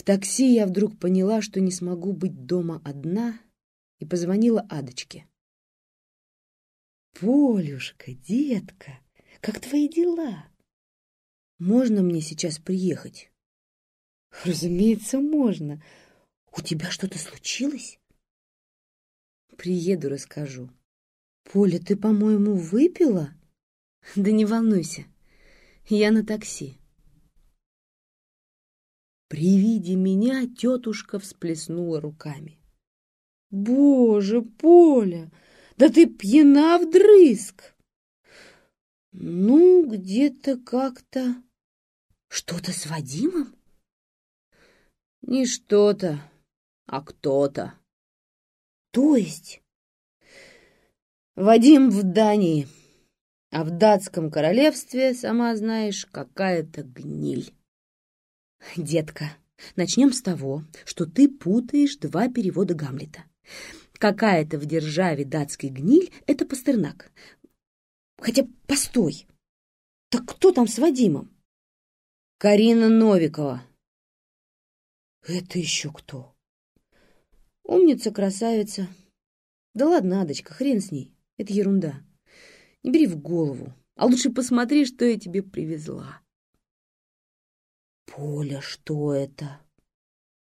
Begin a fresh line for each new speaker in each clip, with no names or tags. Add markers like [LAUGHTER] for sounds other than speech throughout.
В такси я вдруг поняла, что не смогу быть дома одна, и позвонила Адочке. «Полюшка, детка, как твои дела? Можно мне сейчас приехать?» «Разумеется, можно. У тебя что-то случилось?» «Приеду, расскажу». «Поля, ты, по-моему, выпила?» «Да не волнуйся, я на такси». При виде меня тетушка всплеснула руками. «Боже, Поля, да ты пьяна вдрызг!» «Ну, где-то как-то...» «Что-то с Вадимом?» «Не что-то, а кто-то». «То есть?» «Вадим в Дании, а в датском королевстве, сама знаешь, какая-то гниль». «Детка, начнем с того, что ты путаешь два перевода Гамлета. Какая-то в державе датский гниль — это Пастернак. Хотя, постой, так кто там с Вадимом? Карина Новикова. Это еще кто? Умница, красавица. Да ладно, Адочка, хрен с ней, это ерунда. Не бери в голову, а лучше посмотри, что я тебе привезла. Поля, что это?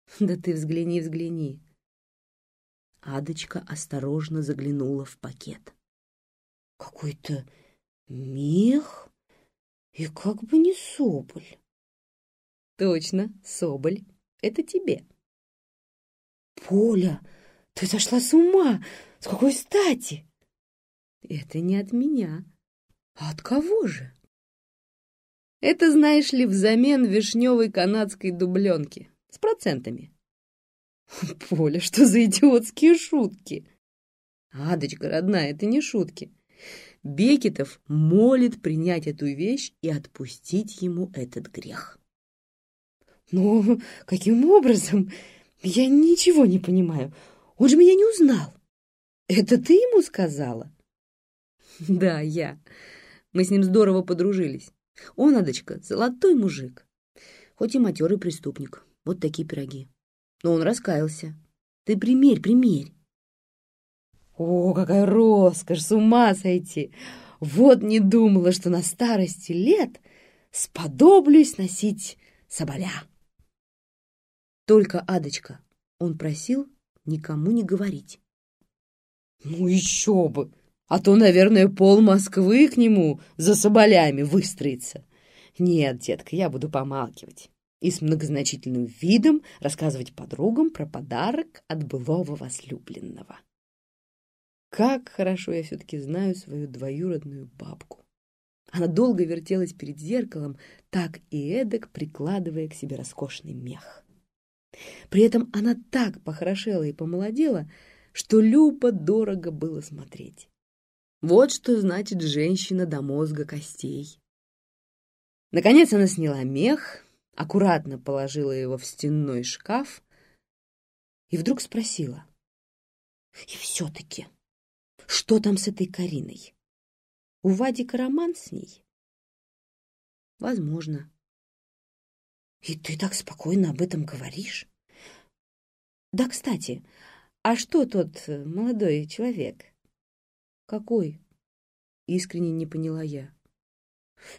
[LAUGHS] Да ты взгляни, взгляни. Адочка осторожно заглянула в пакет. Какой-то мех и как бы не соболь. Точно, соболь. Это тебе. Поля, ты сошла с ума! С какой стати? Это не от меня. А от кого же? Это, знаешь ли, взамен вишневой канадской дубленки с процентами. Поля, что за идиотские шутки? Адочка, родная, это не шутки. Бекетов молит принять эту вещь и отпустить ему этот грех. Но каким образом? Я ничего не понимаю. Он же меня не узнал. Это ты ему сказала? Да, я. Мы с ним здорово подружились. Он, Адочка, золотой мужик. Хоть и матерый преступник. Вот такие пироги. Но он раскаялся. Ты примерь, примерь. О, какая роскошь, с ума сойти! Вот не думала, что на старости лет сподоблюсь носить соболя. Только, Адочка, он просил никому не говорить. Ну еще бы! А то, наверное, пол Москвы к нему за соболями выстроится. Нет, детка, я буду помалкивать и с многозначительным видом рассказывать подругам про подарок от былого возлюбленного. Как хорошо я все-таки знаю свою двоюродную бабку. Она долго вертелась перед зеркалом, так и эдак прикладывая к себе роскошный мех. При этом она так похорошела и помолодела, что любо дорого было смотреть. Вот что значит женщина до мозга костей. Наконец она сняла мех, аккуратно положила его в стенной шкаф и вдруг спросила. «И все-таки, что там с этой Кариной? У Вадика роман с ней?» «Возможно». «И ты так спокойно об этом говоришь?» «Да, кстати, а что тот молодой человек?» «Какой?» — искренне не поняла я.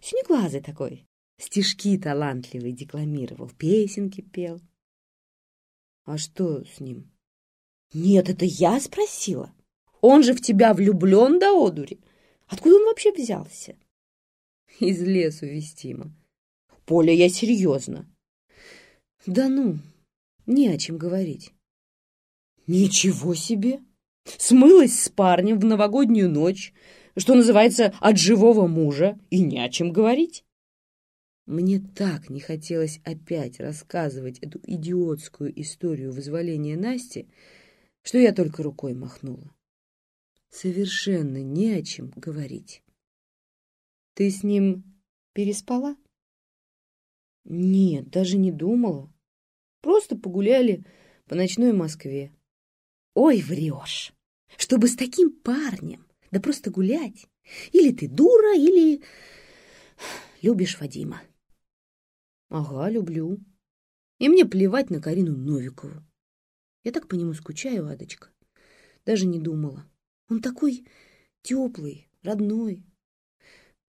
«Синеглазый такой, стишки талантливый декламировал, песенки пел. А что с ним? Нет, это я спросила. Он же в тебя влюблен до одури. Откуда он вообще взялся? Из лесу вестимо. Поля, я серьезно. Да ну, не о чем говорить. Ничего себе! Смылась с парнем в новогоднюю ночь, что называется, от живого мужа, и не о чем говорить. Мне так не хотелось опять рассказывать эту идиотскую историю вызволения Насти, что я только рукой махнула. Совершенно не о чем говорить. Ты с ним переспала? Нет, даже не думала. Просто погуляли по ночной Москве. Ой, врешь! Чтобы с таким парнем, да просто гулять. Или ты дура, или любишь Вадима. Ага, люблю. И мне плевать на Карину Новикову. Я так по нему скучаю, Адочка. Даже не думала. Он такой теплый, родной.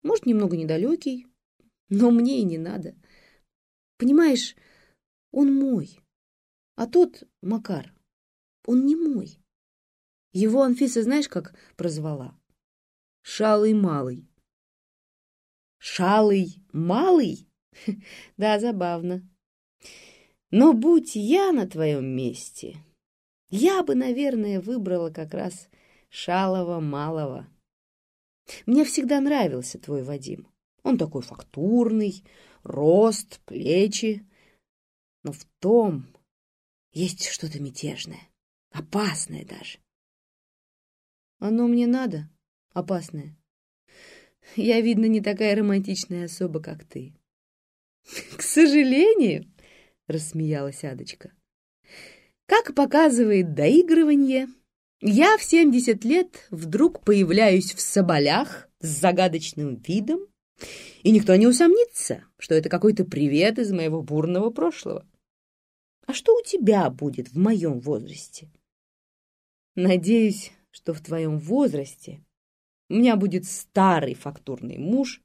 Может, немного недалекий, но мне и не надо. Понимаешь, он мой. А тот, Макар, он не мой. Его Анфиса знаешь, как прозвала? Шалый малый. Шалый малый? [LAUGHS] Да, забавно. Но будь я на твоем месте, я бы, наверное, выбрала как раз шалого малого. Мне всегда нравился твой Вадим. Он такой фактурный, рост, плечи. Но в том есть что-то мятежное, опасное даже. Оно мне надо, опасное. Я, видно, не такая романтичная особа, как ты. К сожалению, рассмеялась Адочка. Как показывает доигрывание, я в семьдесят лет вдруг появляюсь в соболях с загадочным видом, и никто не усомнится, что это какой-то привет из моего бурного прошлого. А что у тебя будет в моем возрасте? Надеюсь, что в твоем возрасте у меня будет старый фактурный муж,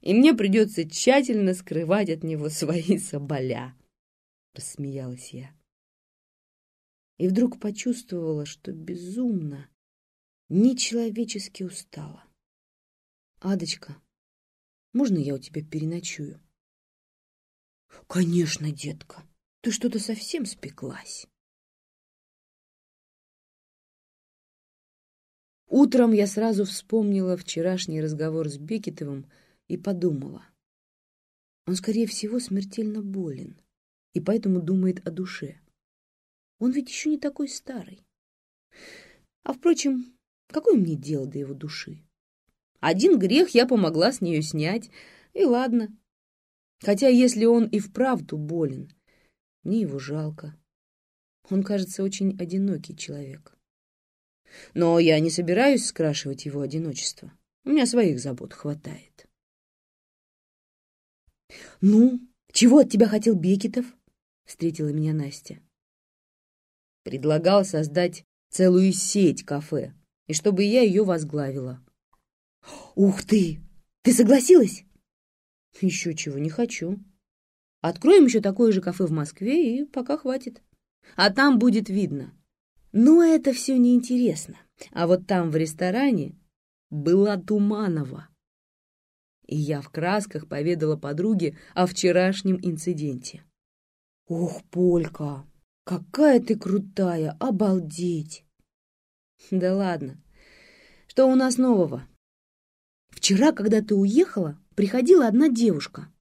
и мне придется тщательно скрывать от него свои [LAUGHS] соболя, — рассмеялась я. И вдруг почувствовала, что безумно, нечеловечески устала. «Адочка, можно я у тебя переночую?» «Конечно, детка, ты что-то совсем спеклась». Утром я сразу вспомнила вчерашний разговор с Бекетовым и подумала. Он, скорее всего, смертельно болен и поэтому думает о душе. Он ведь еще не такой старый. А, впрочем, какое мне дело до его души? Один грех я помогла с нее снять, и ладно. Хотя если он и вправду болен, мне его жалко. Он, кажется, очень одинокий человек. Но я не собираюсь скрашивать его одиночество. У меня своих забот хватает. «Ну, чего от тебя хотел Бекетов?» — встретила меня Настя. Предлагал создать целую сеть кафе, и чтобы я ее возглавила. «Ух ты! Ты согласилась?» «Еще чего, не хочу. Откроем еще такое же кафе в Москве, и пока хватит. А там будет видно. Но это все неинтересно. А вот там, в ресторане, была Туманова. И я в красках поведала подруге о вчерашнем инциденте. «Ох, Полька, какая ты крутая! Обалдеть!» «Да ладно. Что у нас нового?» «Вчера, когда ты уехала, приходила одна девушка».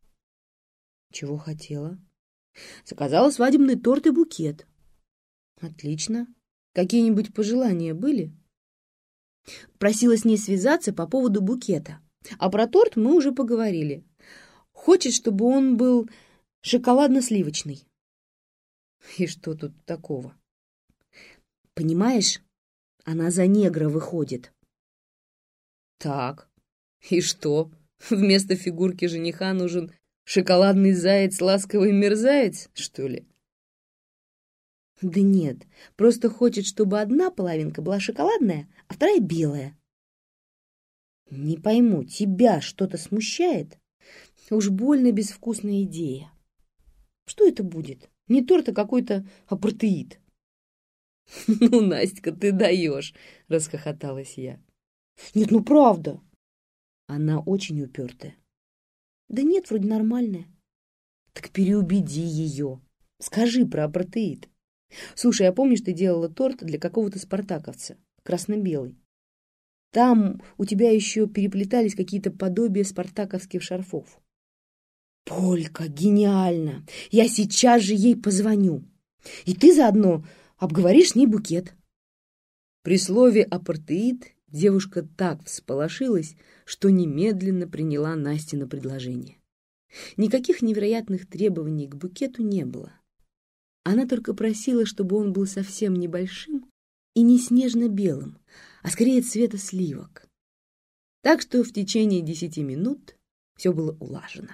«Чего хотела?» «Заказала свадебный торт и букет». «Отлично. Какие-нибудь пожелания были?» Просила с ней связаться по поводу букета. А про торт мы уже поговорили. Хочет, чтобы он был шоколадно-сливочный. И что тут такого? Понимаешь, она за негра выходит. Так, и что? Вместо фигурки жениха нужен шоколадный заяц, ласковый мерзавец, что ли? Да нет, просто хочет, чтобы одна половинка была шоколадная, а вторая белая. Не пойму, тебя что-то смущает? Уж больно безвкусная идея. Что это будет? Не торт, а какой-то апартеид. [LAUGHS] «Ну, Настя, ты даешь!» — расхохоталась я. «Нет, ну правда!» Она очень упертая. «Да нет, вроде нормальная». «Так переубеди ее. Скажи про апартеид. Слушай, я помню, что ты делала торт для какого-то спартаковца, красно-белый. Там у тебя еще переплетались какие-то подобия спартаковских шарфов. Полька, гениально! Я сейчас же ей позвоню. И ты заодно обговоришь с ней букет. При слове «апартеид» девушка так всполошилась, что немедленно приняла Насте на предложение. Никаких невероятных требований к букету не было. Она только просила, чтобы он был совсем небольшим и не снежно-белым, а скорее цвета сливок. Так что в течение десяти минут все было улажено.